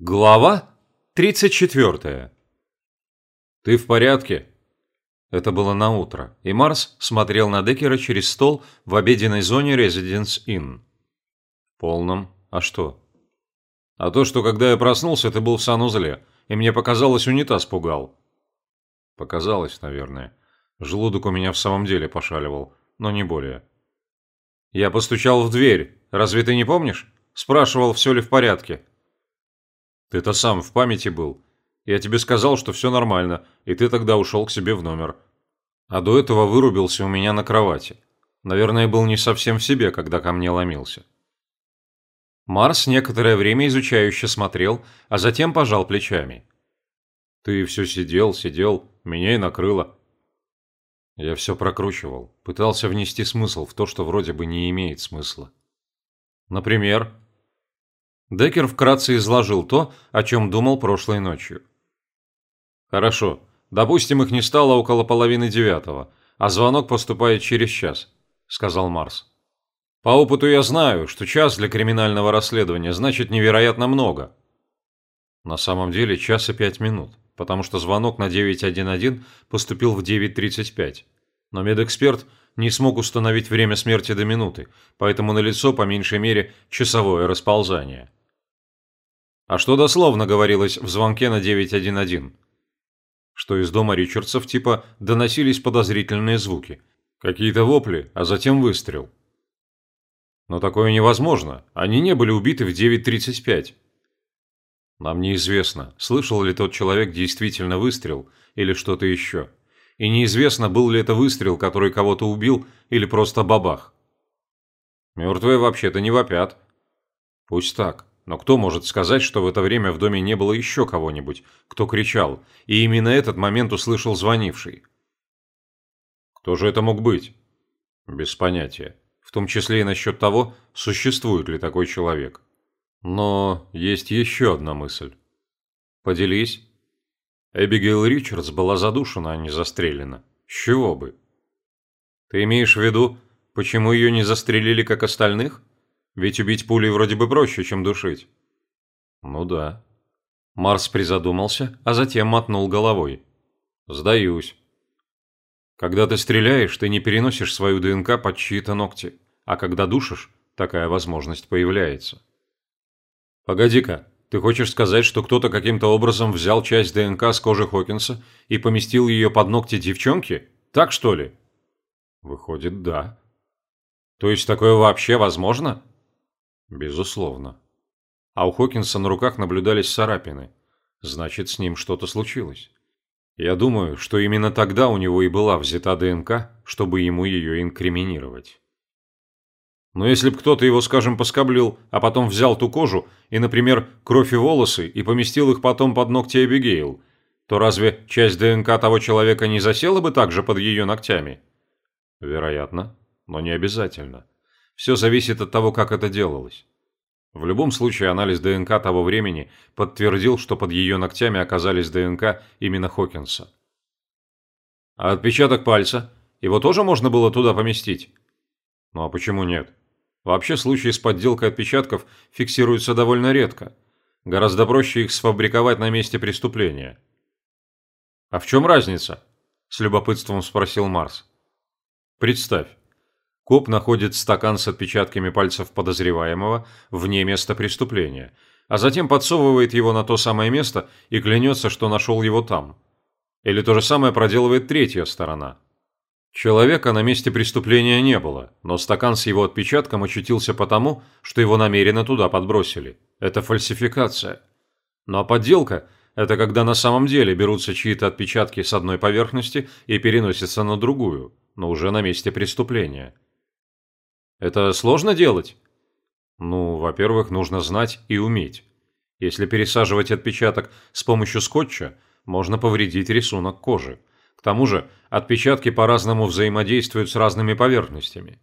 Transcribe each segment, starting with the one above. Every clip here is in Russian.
Глава 34. «Ты в порядке?» Это было на утро, и Марс смотрел на Деккера через стол в обеденной зоне Residence Inn. «В полном. А что?» «А то, что когда я проснулся, ты был в санузле, и мне показалось, унитаз пугал». «Показалось, наверное. Желудок у меня в самом деле пошаливал, но не более». «Я постучал в дверь. Разве ты не помнишь? Спрашивал, все ли в порядке». Ты-то сам в памяти был. Я тебе сказал, что все нормально, и ты тогда ушел к себе в номер. А до этого вырубился у меня на кровати. Наверное, был не совсем в себе, когда ко мне ломился. Марс некоторое время изучающе смотрел, а затем пожал плечами. Ты все сидел, сидел, меня и накрыло. Я все прокручивал, пытался внести смысл в то, что вроде бы не имеет смысла. Например, Деккер вкратце изложил то, о чем думал прошлой ночью. «Хорошо. Допустим, их не стало около половины девятого, а звонок поступает через час», – сказал Марс. «По опыту я знаю, что час для криминального расследования значит невероятно много». На самом деле час и пять минут, потому что звонок на 911 поступил в 9.35. Но медэксперт не смог установить время смерти до минуты, поэтому налицо по меньшей мере часовое расползание. А что дословно говорилось в звонке на 911? Что из дома Ричардсов типа доносились подозрительные звуки. Какие-то вопли, а затем выстрел. Но такое невозможно. Они не были убиты в 9.35. Нам неизвестно, слышал ли тот человек действительно выстрел или что-то еще. И неизвестно, был ли это выстрел, который кого-то убил, или просто бабах. Мертвые вообще-то не вопят. Пусть так. Но кто может сказать, что в это время в доме не было еще кого-нибудь, кто кричал, и именно этот момент услышал звонивший? Кто же это мог быть? Без понятия. В том числе и насчет того, существует ли такой человек. Но есть еще одна мысль. Поделись. Эбигейл Ричардс была задушена, а не застрелена. С чего бы? Ты имеешь в виду, почему ее не застрелили, как остальных? Ведь убить пулей вроде бы проще, чем душить. Ну да. Марс призадумался, а затем мотнул головой. Сдаюсь. Когда ты стреляешь, ты не переносишь свою ДНК под чьи-то ногти, а когда душишь, такая возможность появляется. Погоди-ка, ты хочешь сказать, что кто-то каким-то образом взял часть ДНК с кожи Хокинса и поместил ее под ногти девчонки? Так что ли? Выходит, да. То есть такое вообще возможно? Безусловно. А у Хокинса на руках наблюдались царапины. Значит, с ним что-то случилось. Я думаю, что именно тогда у него и была взята ДНК, чтобы ему ее инкриминировать. Но если бы кто-то его, скажем, поскоблил, а потом взял ту кожу и, например, кровь и волосы и поместил их потом под ногти Эбигейл, то разве часть ДНК того человека не засела бы также под ее ногтями? Вероятно, но не обязательно. Все зависит от того, как это делалось. В любом случае, анализ ДНК того времени подтвердил, что под ее ногтями оказались ДНК именно Хокинса. А отпечаток пальца? Его тоже можно было туда поместить? Ну а почему нет? Вообще случаи с подделкой отпечатков фиксируются довольно редко. Гораздо проще их сфабриковать на месте преступления. «А в чем разница?» – с любопытством спросил Марс. «Представь, Коп находит стакан с отпечатками пальцев подозреваемого вне места преступления, а затем подсовывает его на то самое место и клянется, что нашел его там. Или то же самое проделывает третья сторона. Человека на месте преступления не было, но стакан с его отпечатком очутился потому, что его намеренно туда подбросили. Это фальсификация. Ну а подделка – это когда на самом деле берутся чьи-то отпечатки с одной поверхности и переносятся на другую, но уже на месте преступления. Это сложно делать? Ну, во-первых, нужно знать и уметь. Если пересаживать отпечаток с помощью скотча, можно повредить рисунок кожи. К тому же, отпечатки по-разному взаимодействуют с разными поверхностями.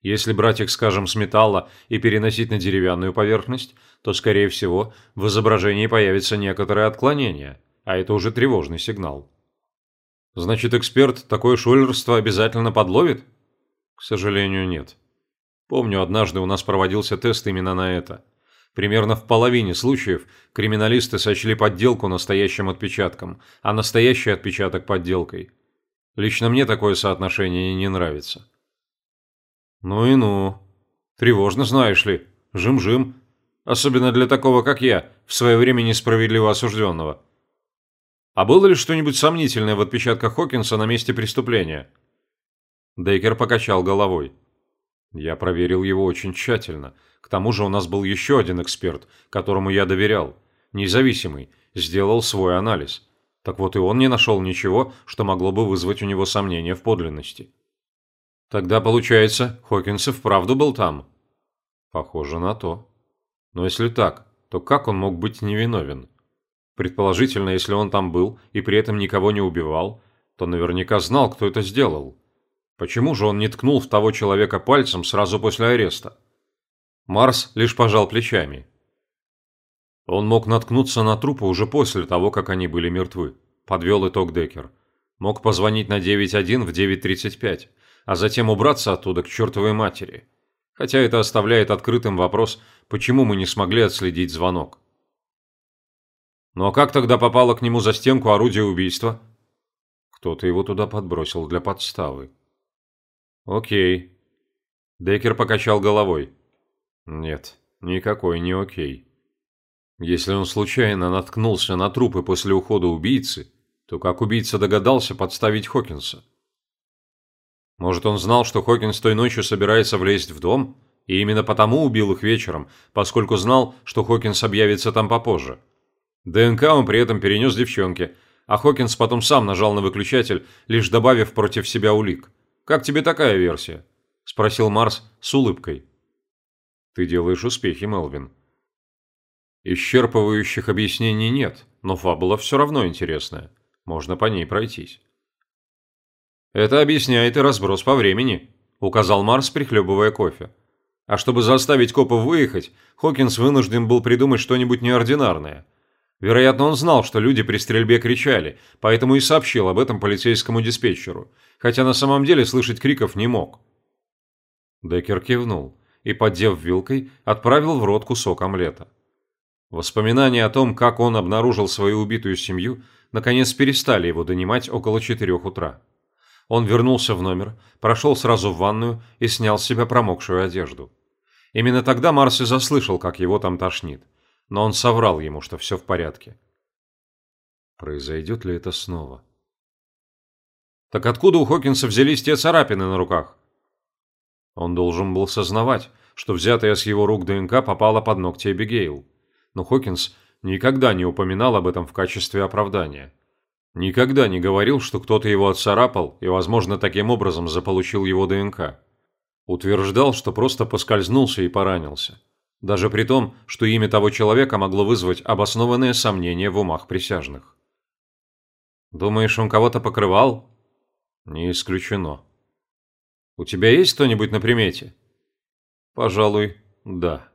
Если брать их, скажем, с металла и переносить на деревянную поверхность, то, скорее всего, в изображении появится некоторое отклонение, а это уже тревожный сигнал. Значит, эксперт такое шулерство обязательно подловит? К сожалению, нет. Помню, однажды у нас проводился тест именно на это. Примерно в половине случаев криминалисты сочли подделку настоящим отпечатком, а настоящий отпечаток подделкой. Лично мне такое соотношение не нравится. Ну и ну. Тревожно, знаешь ли. Жим-жим. Особенно для такого, как я, в свое время несправедливо осужденного. А было ли что-нибудь сомнительное в отпечатках Хокинса на месте преступления? Дейкер покачал головой. Я проверил его очень тщательно. К тому же у нас был еще один эксперт, которому я доверял. Независимый. Сделал свой анализ. Так вот и он не нашел ничего, что могло бы вызвать у него сомнения в подлинности. Тогда, получается, Хокинс и вправду был там? Похоже на то. Но если так, то как он мог быть невиновен? Предположительно, если он там был и при этом никого не убивал, то наверняка знал, кто это сделал. Почему же он не ткнул в того человека пальцем сразу после ареста? Марс лишь пожал плечами. Он мог наткнуться на трупы уже после того, как они были мертвы, подвел итог Деккер. Мог позвонить на 9.1 в 9.35, а затем убраться оттуда к чертовой матери. Хотя это оставляет открытым вопрос, почему мы не смогли отследить звонок. Ну а как тогда попало к нему за стенку орудие убийства? Кто-то его туда подбросил для подставы. Окей. Деккер покачал головой. Нет, никакой не окей. Если он случайно наткнулся на трупы после ухода убийцы, то как убийца догадался подставить Хокинса? Может, он знал, что Хокинс той ночью собирается влезть в дом, и именно потому убил их вечером, поскольку знал, что Хокинс объявится там попозже. ДНК он при этом перенес девчонке, а Хокинс потом сам нажал на выключатель, лишь добавив против себя улик. «Как тебе такая версия?» – спросил Марс с улыбкой. «Ты делаешь успехи, Мелвин». Исчерпывающих объяснений нет, но фабула все равно интересная. Можно по ней пройтись. «Это объясняет и разброс по времени», – указал Марс, прихлебывая кофе. А чтобы заставить копов выехать, Хокинс вынужден был придумать что-нибудь неординарное. Вероятно, он знал, что люди при стрельбе кричали, поэтому и сообщил об этом полицейскому диспетчеру, хотя на самом деле слышать криков не мог. Деккер кивнул и, поддев вилкой, отправил в рот кусок омлета. Воспоминания о том, как он обнаружил свою убитую семью, наконец перестали его донимать около четырех утра. Он вернулся в номер, прошел сразу в ванную и снял с себя промокшую одежду. Именно тогда Марс и заслышал, как его там тошнит. Но он соврал ему, что все в порядке. Произойдет ли это снова? Так откуда у Хокинса взялись те царапины на руках? Он должен был сознавать, что взятая с его рук ДНК попала под ногти Эбигейл. Но Хокинс никогда не упоминал об этом в качестве оправдания. Никогда не говорил, что кто-то его отцарапал и, возможно, таким образом заполучил его ДНК. Утверждал, что просто поскользнулся и поранился. Даже при том, что имя того человека могло вызвать обоснованные сомнения в умах присяжных. «Думаешь, он кого-то покрывал?» «Не исключено». «У тебя есть кто-нибудь на примете?» «Пожалуй, да».